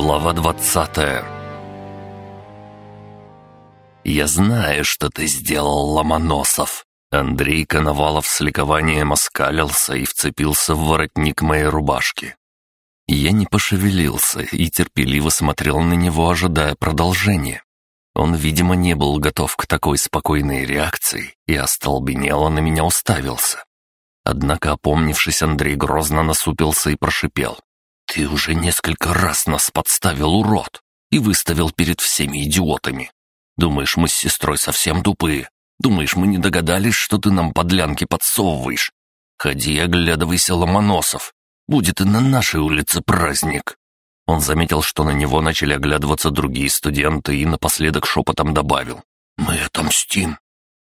Глава двадцатая «Я знаю, что ты сделал, Ломоносов!» Андрей Коновалов с ликованием оскалился и вцепился в воротник моей рубашки. Я не пошевелился и терпеливо смотрел на него, ожидая продолжения. Он, видимо, не был готов к такой спокойной реакции и остолбенело на меня уставился. Однако, опомнившись, Андрей грозно насупился и прошипел. «Ты уже несколько раз нас подставил, урод, и выставил перед всеми идиотами. Думаешь, мы с сестрой совсем тупые? Думаешь, мы не догадались, что ты нам подлянки подсовываешь? Ходи и оглядывайся, Ломоносов. Будет и на нашей улице праздник». Он заметил, что на него начали оглядываться другие студенты и напоследок шепотом добавил. «Мы отомстим».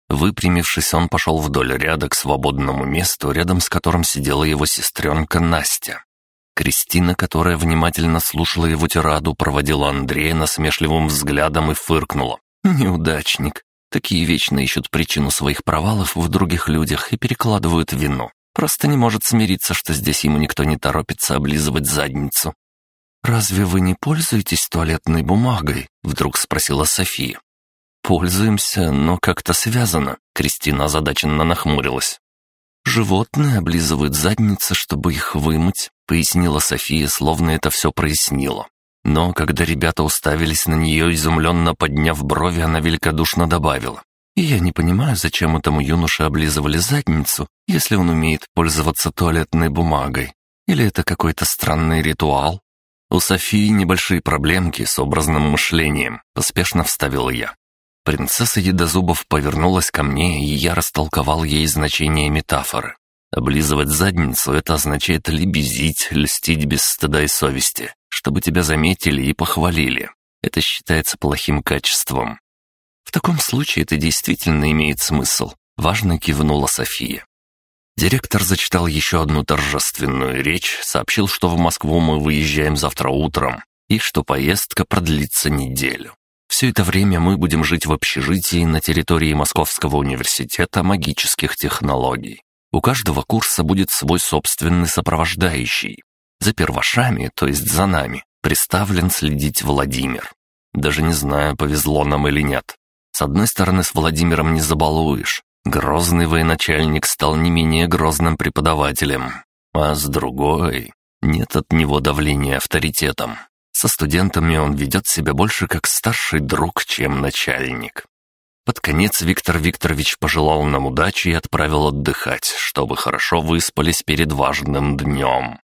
Выпрямившись, он пошел вдоль ряда к свободному месту, рядом с которым сидела его сестренка Настя. Кристина, которая внимательно слушала его тираду, проводила Андрея насмешливым взглядом и фыркнула. «Неудачник. Такие вечно ищут причину своих провалов в других людях и перекладывают вину. Просто не может смириться, что здесь ему никто не торопится облизывать задницу». «Разве вы не пользуетесь туалетной бумагой?» — вдруг спросила София. «Пользуемся, но как-то связано», — Кристина озадаченно нахмурилась. «Животные облизывают задницы, чтобы их вымыть», — пояснила София, словно это все прояснило. Но когда ребята уставились на нее, изумленно подняв брови, она великодушно добавила. «И я не понимаю, зачем этому юноше облизывали задницу, если он умеет пользоваться туалетной бумагой. Или это какой-то странный ритуал?» «У Софии небольшие проблемки с образным мышлением», — поспешно вставил я. Принцесса Едозубов повернулась ко мне, и я растолковал ей значение метафоры. Облизывать задницу — это означает лебезить, льстить без стыда и совести, чтобы тебя заметили и похвалили. Это считается плохим качеством. В таком случае это действительно имеет смысл, важно кивнула София. Директор зачитал еще одну торжественную речь, сообщил, что в Москву мы выезжаем завтра утром и что поездка продлится неделю. Все это время мы будем жить в общежитии на территории Московского университета магических технологий. У каждого курса будет свой собственный сопровождающий. За первошами, то есть за нами, представлен следить Владимир. Даже не знаю, повезло нам или нет. С одной стороны, с Владимиром не забалуешь. Грозный военачальник стал не менее грозным преподавателем. А с другой, нет от него давления авторитетом. Со студентами он ведет себя больше как старший друг, чем начальник. Под конец Виктор Викторович пожелал нам удачи и отправил отдыхать, чтобы хорошо выспались перед важным днем.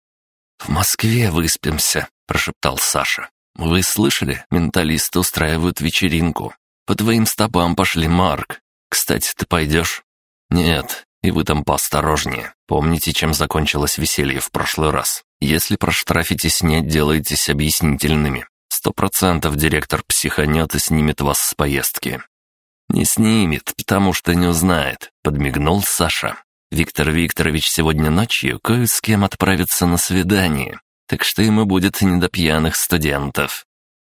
«В Москве выспимся», — прошептал Саша. «Вы слышали? Менталисты устраивают вечеринку. По твоим стопам пошли, Марк. Кстати, ты пойдешь?» «Нет, и вы там поосторожнее. Помните, чем закончилось веселье в прошлый раз. Если проштрафитесь, не отделаетесь объяснительными. Сто процентов директор психанет и снимет вас с поездки». «Не снимет, потому что не узнает», — подмигнул Саша. «Виктор Викторович сегодня ночью кое с кем отправится на свидание, так что ему будет не до пьяных студентов».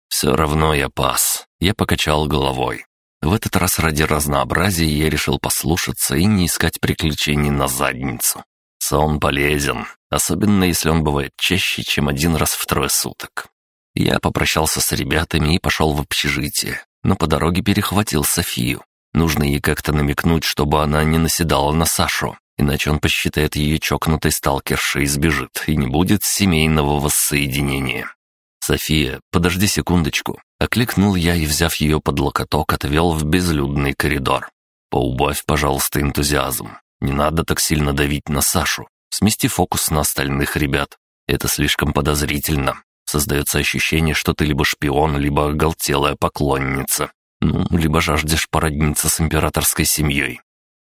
«Все равно я пас», — я покачал головой. В этот раз ради разнообразия я решил послушаться и не искать приключений на задницу. Сон полезен, особенно если он бывает чаще, чем один раз в трое суток. Я попрощался с ребятами и пошел в общежитие, но по дороге перехватил Софию. Нужно ей как-то намекнуть, чтобы она не наседала на Сашу, иначе он посчитает ее чокнутой сталкершей и сбежит, и не будет семейного воссоединения. «София, подожди секундочку», — окликнул я и, взяв ее под локоток, отвел в безлюдный коридор. «Поубавь, пожалуйста, энтузиазм. Не надо так сильно давить на Сашу. Смести фокус на остальных ребят. Это слишком подозрительно. Создается ощущение, что ты либо шпион, либо оголтелая поклонница. Ну, либо жаждешь породниться с императорской семьей.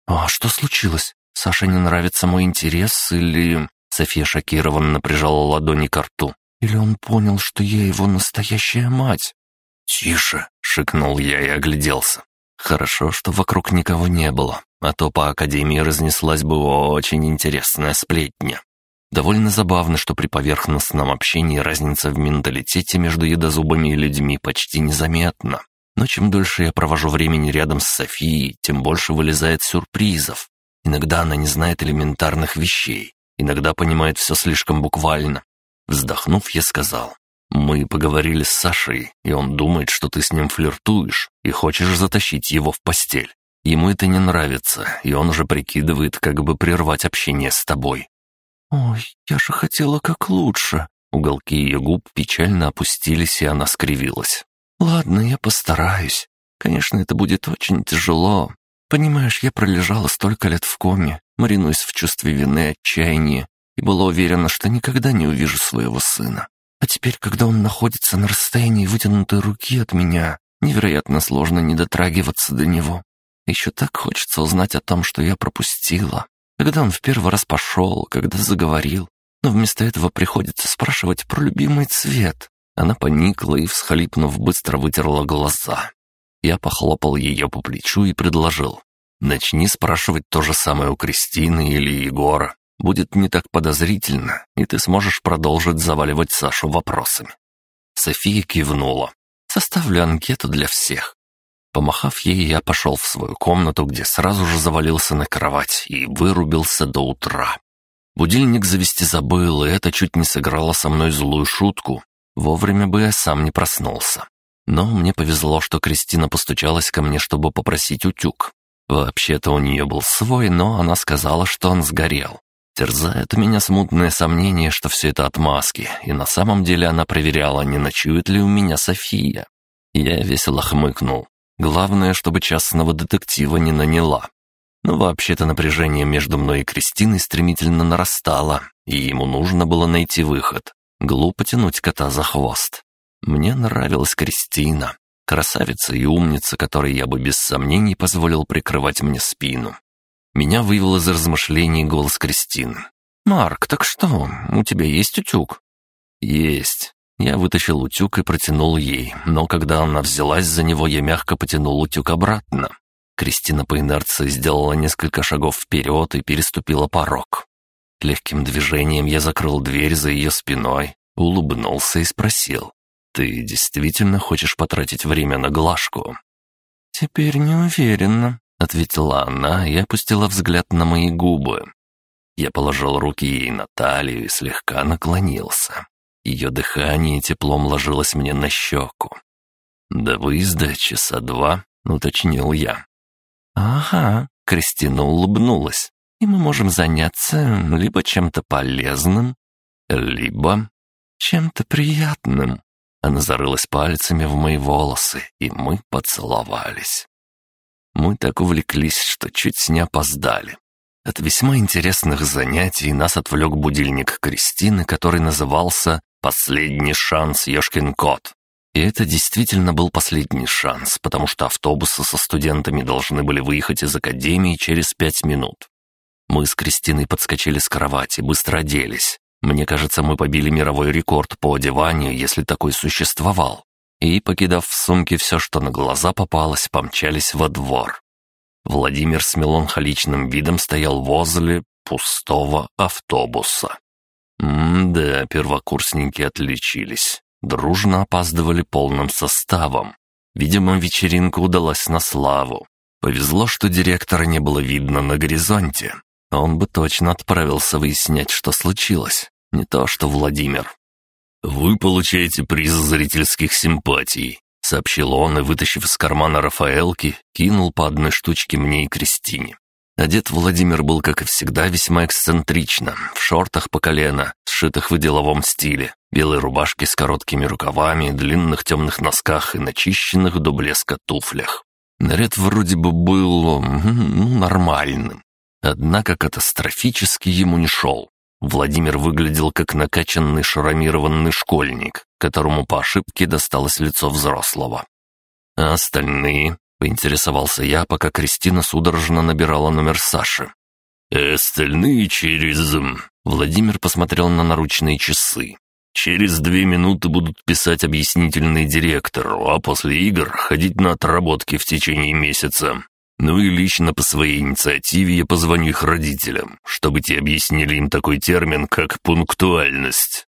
«А что случилось? Саше не нравится мой интерес или...» София шокированно прижала ладони к рту. «Или он понял, что я его настоящая мать?» «Тише!» — шикнул я и огляделся. Хорошо, что вокруг никого не было, а то по Академии разнеслась бы очень интересная сплетня. Довольно забавно, что при поверхностном общении разница в менталитете между едозубами и людьми почти незаметна. Но чем дольше я провожу времени рядом с Софией, тем больше вылезает сюрпризов. Иногда она не знает элементарных вещей, иногда понимает все слишком буквально. Вздохнув, я сказал, Мы поговорили с Сашей, и он думает, что ты с ним флиртуешь и хочешь затащить его в постель. Ему это не нравится, и он уже прикидывает, как бы прервать общение с тобой». «Ой, я же хотела как лучше». Уголки ее губ печально опустились, и она скривилась. «Ладно, я постараюсь. Конечно, это будет очень тяжело. Понимаешь, я пролежала столько лет в коме, маринуясь в чувстве вины и отчаяния, и была уверена, что никогда не увижу своего сына. А теперь, когда он находится на расстоянии вытянутой руки от меня, невероятно сложно не дотрагиваться до него. Еще так хочется узнать о том, что я пропустила. Когда он в первый раз пошел, когда заговорил. Но вместо этого приходится спрашивать про любимый цвет. Она поникла и, всхлипнув, быстро вытерла глаза. Я похлопал ее по плечу и предложил. «Начни спрашивать то же самое у Кристины или Егора. Будет не так подозрительно, и ты сможешь продолжить заваливать Сашу вопросами». София кивнула. «Составлю анкету для всех». Помахав ей, я пошел в свою комнату, где сразу же завалился на кровать и вырубился до утра. Будильник завести забыл, и это чуть не сыграло со мной злую шутку. Вовремя бы я сам не проснулся. Но мне повезло, что Кристина постучалась ко мне, чтобы попросить утюг. Вообще-то у нее был свой, но она сказала, что он сгорел. Терзает меня смутное сомнение, что все это отмазки, и на самом деле она проверяла, не ночует ли у меня София. Я весело хмыкнул. Главное, чтобы частного детектива не наняла. Но вообще-то напряжение между мной и Кристиной стремительно нарастало, и ему нужно было найти выход. Глупо тянуть кота за хвост. Мне нравилась Кристина, красавица и умница, которой я бы без сомнений позволил прикрывать мне спину. Меня вывел из размышлений голос Кристины. «Марк, так что, у тебя есть утюг?» «Есть». Я вытащил утюг и протянул ей, но когда она взялась за него, я мягко потянул утюг обратно. Кристина по инерции сделала несколько шагов вперед и переступила порог. Легким движением я закрыл дверь за ее спиной, улыбнулся и спросил. «Ты действительно хочешь потратить время на глажку?» «Теперь не уверена», ответила она и опустила взгляд на мои губы. Я положил руки ей на талию и слегка наклонился. Ее дыхание теплом ложилось мне на щеку. «До выезда часа два», — уточнил я. «Ага», — Кристина улыбнулась. «И мы можем заняться либо чем-то полезным, либо чем-то приятным». Она зарылась пальцами в мои волосы, и мы поцеловались. Мы так увлеклись, что чуть не опоздали. От весьма интересных занятий нас отвлек будильник Кристины, который назывался «Последний шанс, Ёшкин кот». И это действительно был последний шанс, потому что автобусы со студентами должны были выехать из академии через пять минут. Мы с Кристиной подскочили с кровати, быстро оделись. Мне кажется, мы побили мировой рекорд по одеванию, если такой существовал и, покидав в сумке все, что на глаза попалось, помчались во двор. Владимир с меланхоличным видом стоял возле пустого автобуса. М-да, первокурсники отличились. Дружно опаздывали полным составом. Видимо, вечеринка удалась на славу. Повезло, что директора не было видно на горизонте. Он бы точно отправился выяснять, что случилось. Не то, что Владимир. «Вы получаете приз зрительских симпатий», — сообщил он и, вытащив из кармана Рафаэлки, кинул по одной штучке мне и Кристине. Одет Владимир был, как и всегда, весьма эксцентрично, в шортах по колено, сшитых в деловом стиле, белой рубашке с короткими рукавами, длинных темных носках и начищенных до блеска туфлях. Наряд вроде бы был ну, нормальным, однако катастрофически ему не шел. Владимир выглядел как накачанный шрамированный школьник, которому по ошибке досталось лицо взрослого. А остальные, поинтересовался я, пока Кристина судорожно набирала номер Саши. «Остальные через...» Владимир посмотрел на наручные часы. «Через две минуты будут писать объяснительный директору, а после игр ходить на отработки в течение месяца. Ну и лично по своей инициативе я позвоню их родителям, чтобы те объяснили им такой термин, как пунктуальность.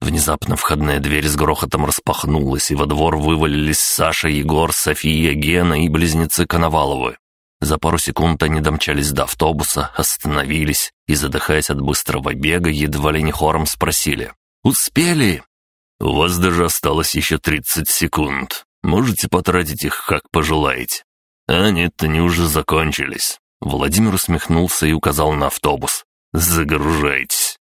Внезапно входная дверь с грохотом распахнулась, и во двор вывалились Саша, Егор, София, Гена и близнецы Коноваловы. За пару секунд они домчались до автобуса, остановились и, задыхаясь от быстрого бега, едва ли не хором спросили «Успели?» У вас даже осталось еще 30 секунд. Можете потратить их, как пожелаете. А нет, они уже закончились. Владимир усмехнулся и указал на автобус. «Загружайтесь».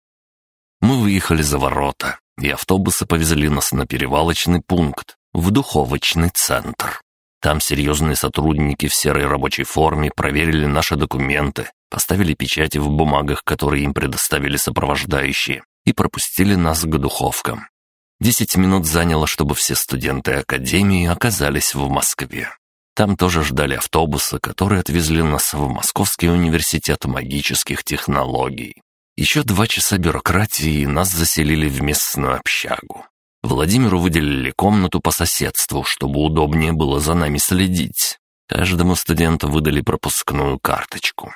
Мы выехали за ворота, и автобусы повезли нас на перевалочный пункт, в духовочный центр. Там серьезные сотрудники в серой рабочей форме проверили наши документы, поставили печати в бумагах, которые им предоставили сопровождающие, и пропустили нас к духовкам. Десять минут заняло, чтобы все студенты академии оказались в Москве. Там тоже ждали автобуса, которые отвезли нас в Московский университет магических технологий. Еще два часа бюрократии и нас заселили в местную общагу. Владимиру выделили комнату по соседству, чтобы удобнее было за нами следить. Каждому студенту выдали пропускную карточку.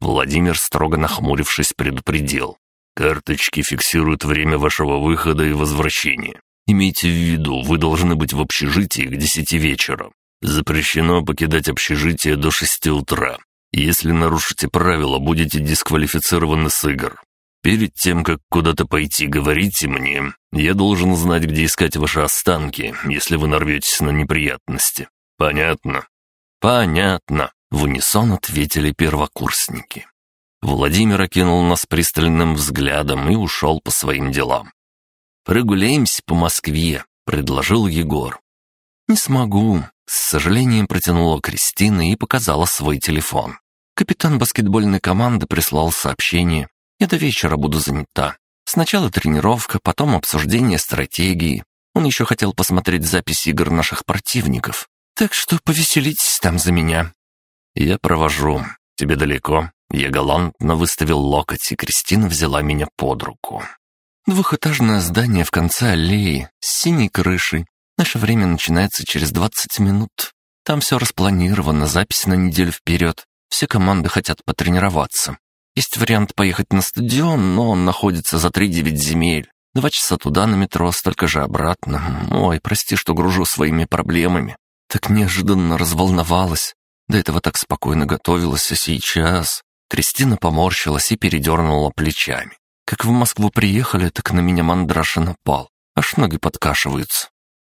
Владимир, строго нахмурившись, предупредил. «Карточки фиксируют время вашего выхода и возвращения. Имейте в виду, вы должны быть в общежитии к десяти вечера. Запрещено покидать общежитие до шести утра. Если нарушите правила, будете дисквалифицированы с игр. Перед тем, как куда-то пойти, говорите мне. Я должен знать, где искать ваши останки, если вы нарветесь на неприятности. Понятно?» «Понятно», — в унисон ответили первокурсники. Владимир окинул нас пристальным взглядом и ушел по своим делам. «Прогуляемся по Москве», — предложил Егор. «Не смогу», — с сожалением протянула Кристина и показала свой телефон. Капитан баскетбольной команды прислал сообщение. «Я до вечера буду занята. Сначала тренировка, потом обсуждение стратегии. Он еще хотел посмотреть запись игр наших противников. Так что повеселитесь там за меня». «Я провожу. Тебе далеко?» Я галантно выставил локоть, и Кристина взяла меня под руку. Двухэтажное здание в конце аллеи, с синей крышей, Наше время начинается через 20 минут. Там все распланировано, запись на неделю вперед. Все команды хотят потренироваться. Есть вариант поехать на стадион, но он находится за 3-9 земель. Два часа туда на метро, столько же обратно. Ой, прости, что гружу своими проблемами. Так неожиданно разволновалась. До этого так спокойно готовилась, а сейчас... Кристина поморщилась и передернула плечами. Как в Москву приехали, так на меня мандраша напал. Аж ноги подкашиваются.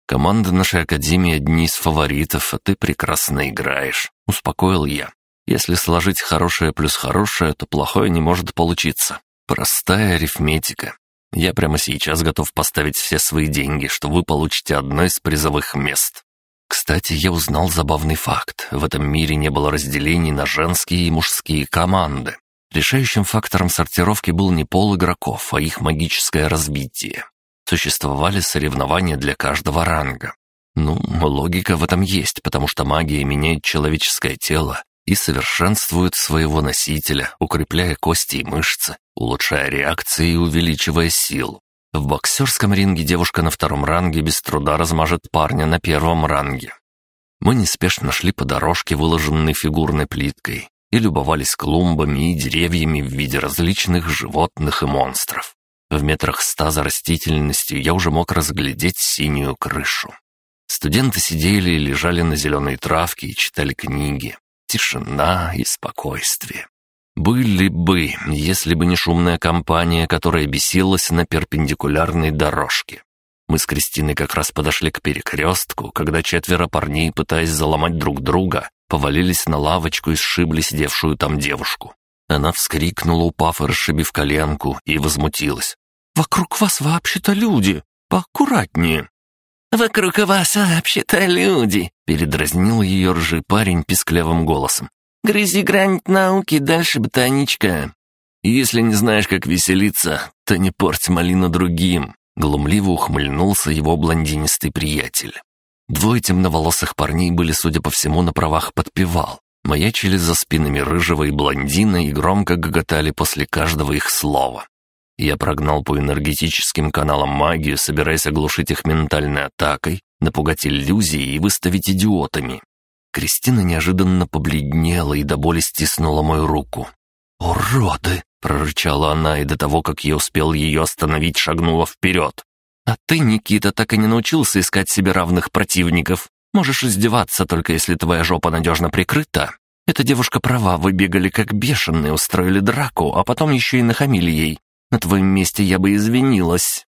Команда нашей академии одни из фаворитов, а ты прекрасно играешь», — успокоил я. «Если сложить хорошее плюс хорошее, то плохое не может получиться. Простая арифметика. Я прямо сейчас готов поставить все свои деньги, что вы получите одно из призовых мест». Кстати, я узнал забавный факт. В этом мире не было разделений на женские и мужские команды. Решающим фактором сортировки был не пол игроков, а их магическое разбитие существовали соревнования для каждого ранга. Ну, логика в этом есть, потому что магия меняет человеческое тело и совершенствует своего носителя, укрепляя кости и мышцы, улучшая реакции и увеличивая силу. В боксерском ринге девушка на втором ранге без труда размажет парня на первом ранге. Мы неспешно шли по дорожке, выложенной фигурной плиткой, и любовались клумбами и деревьями в виде различных животных и монстров. В метрах ста за растительностью я уже мог разглядеть синюю крышу. Студенты сидели и лежали на зеленой травке и читали книги. Тишина и спокойствие. Были бы, если бы не шумная компания, которая бесилась на перпендикулярной дорожке. Мы с Кристиной как раз подошли к перекрестку, когда четверо парней, пытаясь заломать друг друга, повалились на лавочку и сшибли сидевшую там девушку. Она вскрикнула, упав и расшибив коленку, и возмутилась. «Вокруг вас вообще-то люди! Поаккуратнее!» «Вокруг вас вообще-то люди!» — передразнил ее ржий парень писклявым голосом. «Грызи грань науки, дальше ботаничка!» «Если не знаешь, как веселиться, то не порть малину другим!» — глумливо ухмыльнулся его блондинистый приятель. Двое темноволосых парней были, судя по всему, на правах подпевал маячили за спинами рыжего и блондина и громко гоготали после каждого их слова. Я прогнал по энергетическим каналам магию, собираясь оглушить их ментальной атакой, напугать иллюзией и выставить идиотами. Кристина неожиданно побледнела и до боли стиснула мою руку. «Уроды!» — прорычала она, и до того, как я успел ее остановить, шагнула вперед. «А ты, Никита, так и не научился искать себе равных противников. Можешь издеваться, только если твоя жопа надежно прикрыта. Эта девушка права, вы бегали как бешеные, устроили драку, а потом еще и нахамили ей. На твоем месте я бы извинилась».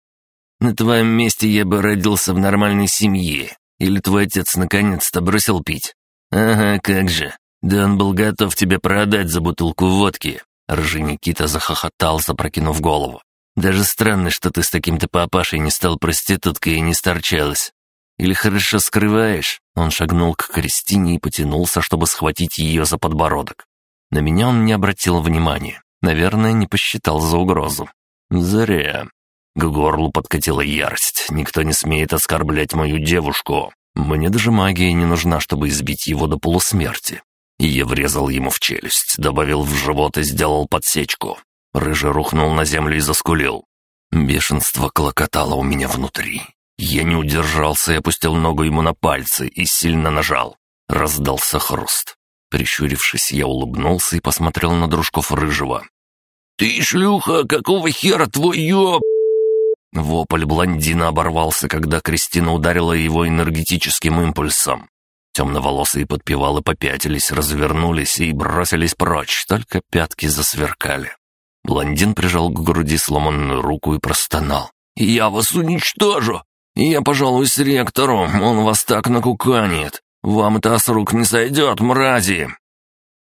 На твоем месте я бы родился в нормальной семье. Или твой отец наконец-то бросил пить. Ага, как же. Да он был готов тебя продать за бутылку водки. Ржи Никита захохотал, запрокинув голову. «Даже странно, что ты с таким-то папашей не стал проституткой и не сторчалась. Или хорошо скрываешь?» Он шагнул к Кристине и потянулся, чтобы схватить ее за подбородок. На меня он не обратил внимания. Наверное, не посчитал за угрозу. «Зря». К горлу подкатила ярость. «Никто не смеет оскорблять мою девушку. Мне даже магия не нужна, чтобы избить его до полусмерти. И я врезал ему в челюсть, добавил в живот и сделал подсечку. Рыжий рухнул на землю и заскулил. Бешенство клокотало у меня внутри. Я не удержался и опустил ногу ему на пальцы и сильно нажал. Раздался хруст. Прищурившись, я улыбнулся и посмотрел на дружков Рыжего. «Ты, шлюха, какого хера твой ёб...» Вопль блондина оборвался, когда Кристина ударила его энергетическим импульсом. Темноволосые подпевалы попятились, развернулись и бросились прочь, только пятки засверкали. Блондин прижал к груди сломанную руку и простонал. «Я вас уничтожу! Я пожалуюсь ректору, он вас так накуканит! Вам это с рук не сойдет, мрази!»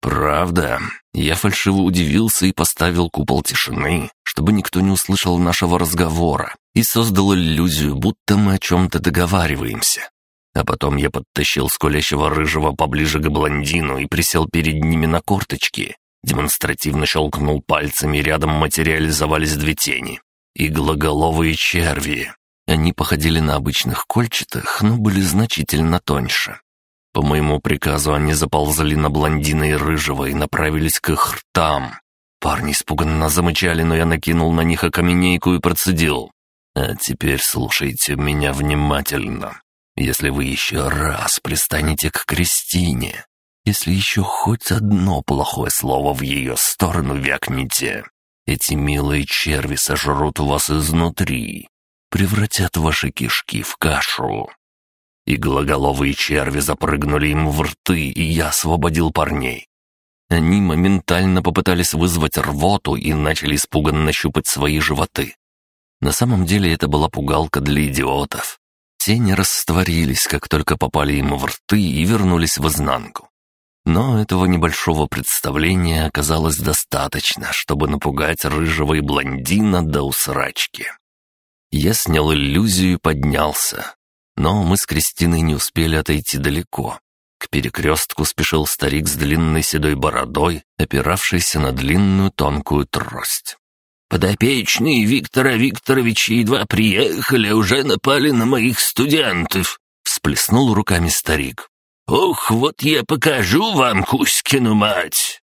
«Правда?» Я фальшиво удивился и поставил купол тишины, чтобы никто не услышал нашего разговора, и создал иллюзию, будто мы о чем-то договариваемся. А потом я подтащил скулящего рыжего поближе к блондину и присел перед ними на корточки. Демонстративно щелкнул пальцами, рядом материализовались две тени. Иглоголовые черви. Они походили на обычных кольчатых, но были значительно тоньше. По моему приказу они заползли на блондина и рыжего и направились к их ртам. Парни испуганно замычали, но я накинул на них окаменейку и процедил. «А теперь слушайте меня внимательно. Если вы еще раз пристанете к Кристине, если еще хоть одно плохое слово в ее сторону вякнете, эти милые черви сожрут вас изнутри, превратят ваши кишки в кашу. Иглоголовые черви запрыгнули им в рты, и я освободил парней. Они моментально попытались вызвать рвоту и начали испуганно щупать свои животы. На самом деле это была пугалка для идиотов. Тени растворились, как только попали ему в рты и вернулись в изнанку. Но этого небольшого представления оказалось достаточно, чтобы напугать рыжего и блондина до усрачки. Я снял иллюзию и поднялся. Но мы с Кристиной не успели отойти далеко. К перекрестку спешил старик с длинной седой бородой, опиравшийся на длинную тонкую трость. Подопечные Виктора Викторовича едва приехали, уже напали на моих студентов», — всплеснул руками старик. «Ох, вот я покажу вам Кузькину мать!